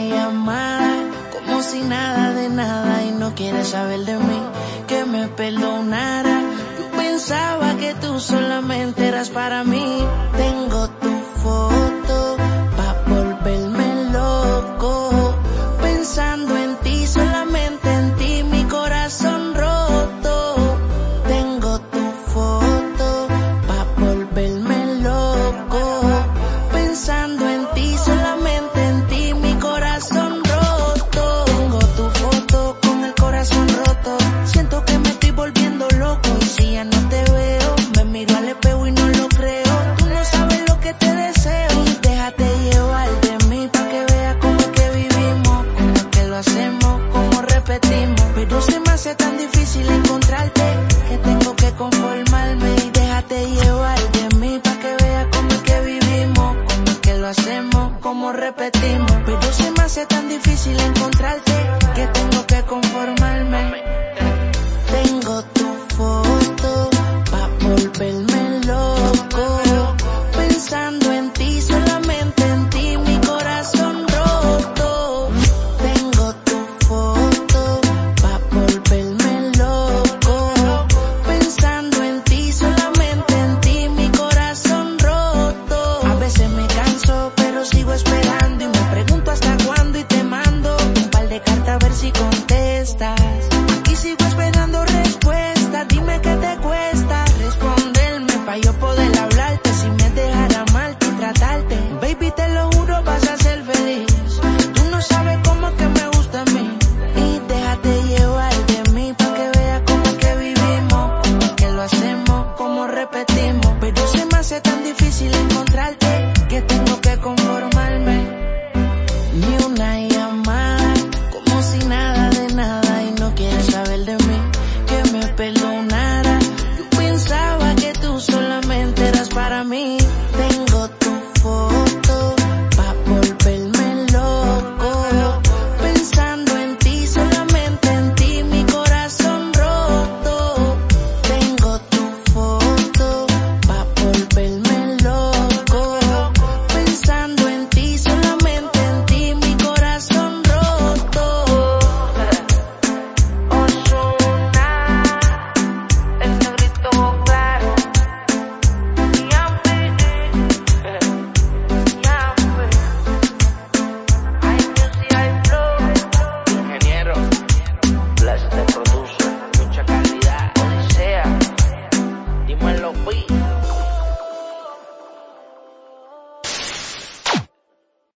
llamada como si nada de nada y no quiere saber de mí que me perdonara. Yo pensaba que tú solamente eras para mí sea tan difícil encontrarte que tengo que conformarme y déjate llevar de mí para que veas como es que vivimos como es que lo hacemos como repetimos. Pero se me hace tan difícil encontrarte que tengo que conformarme. Tengo mismo en los